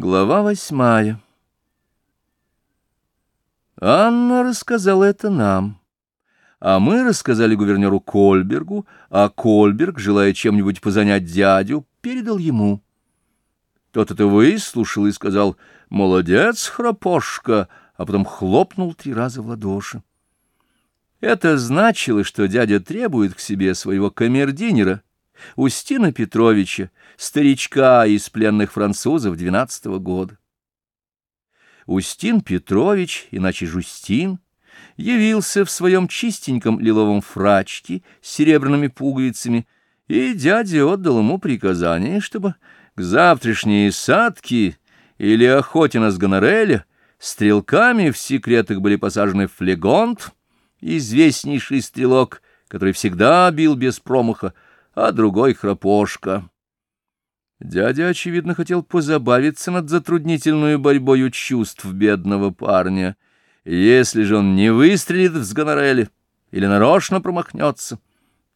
Глава восьмая Анна рассказала это нам, а мы рассказали гувернеру Кольбергу, а Кольберг, желая чем-нибудь позанять дядю, передал ему. Тот это выслушал и сказал «Молодец, храпошка», а потом хлопнул три раза в ладоши. Это значило, что дядя требует к себе своего камердинера, Устина Петровича, старичка из пленных французов двенадцатого года. Устин Петрович, иначе Жустин, явился в своем чистеньком лиловом фрачке с серебряными пуговицами, и дядя отдал ему приказание, чтобы к завтрашней садке или охоте на сгонореля стрелками в секретах были посажены флегонт, известнейший стрелок, который всегда бил без промаха, а другой — храпошка. Дядя, очевидно, хотел позабавиться над затруднительной борьбою чувств бедного парня. Если же он не выстрелит в сгонореле или нарочно промахнется,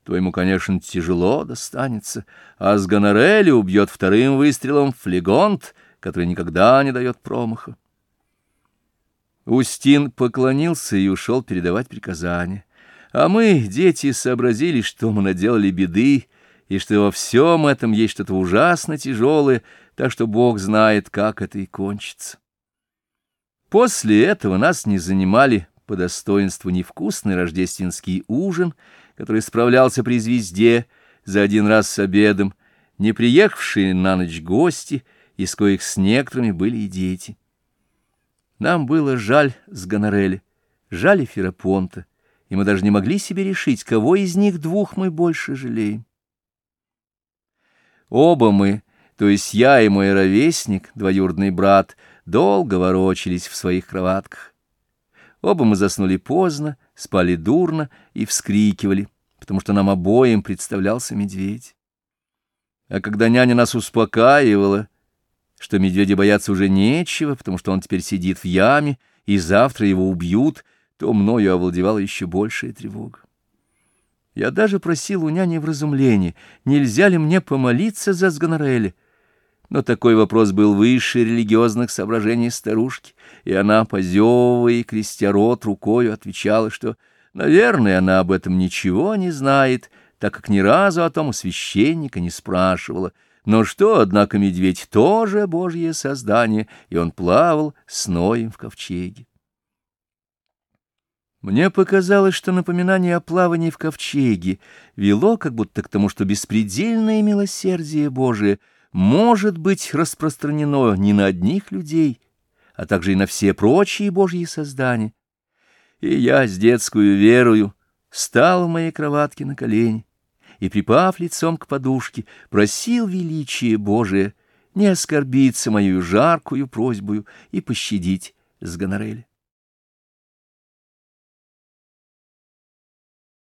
то ему, конечно, тяжело достанется, а с убьет вторым выстрелом флегонт, который никогда не дает промаха. Устин поклонился и ушел передавать приказания. А мы, дети, сообразили, что мы наделали беды, и что во всем этом есть что-то ужасно тяжелое, так что Бог знает, как это и кончится. После этого нас не занимали по достоинству невкусный рождественский ужин, который справлялся при звезде за один раз с обедом, не приехавшие на ночь гости, из коих с некоторыми были и дети. Нам было жаль с Гонореля, жаль и Ферапонта, и мы даже не могли себе решить, кого из них двух мы больше жалеем. Оба мы, то есть я и мой ровесник, двоюродный брат, долго ворочались в своих кроватках. Оба мы заснули поздно, спали дурно и вскрикивали, потому что нам обоим представлялся медведь. А когда няня нас успокаивала, что медведя бояться уже нечего, потому что он теперь сидит в яме, и завтра его убьют, то мною овладевала еще большая тревога. Я даже просил у няни вразумления, нельзя ли мне помолиться за Сгонореля. Но такой вопрос был выше религиозных соображений старушки, и она, позевывая и крестя рот рукою, отвечала, что, наверное, она об этом ничего не знает, так как ни разу о том у священника не спрашивала, но что, однако, медведь тоже божье создание, и он плавал с Ноем в ковчеге. Мне показалось, что напоминание о плавании в ковчеге вело как будто к тому, что беспредельное милосердие Божие может быть распространено не на одних людей, а также и на все прочие Божьи создания. И я с детскую верою стал в моей кроватке на колени и, припав лицом к подушке, просил величие Божие не оскорбиться мою жаркую просьбою и пощадить с Гонореля.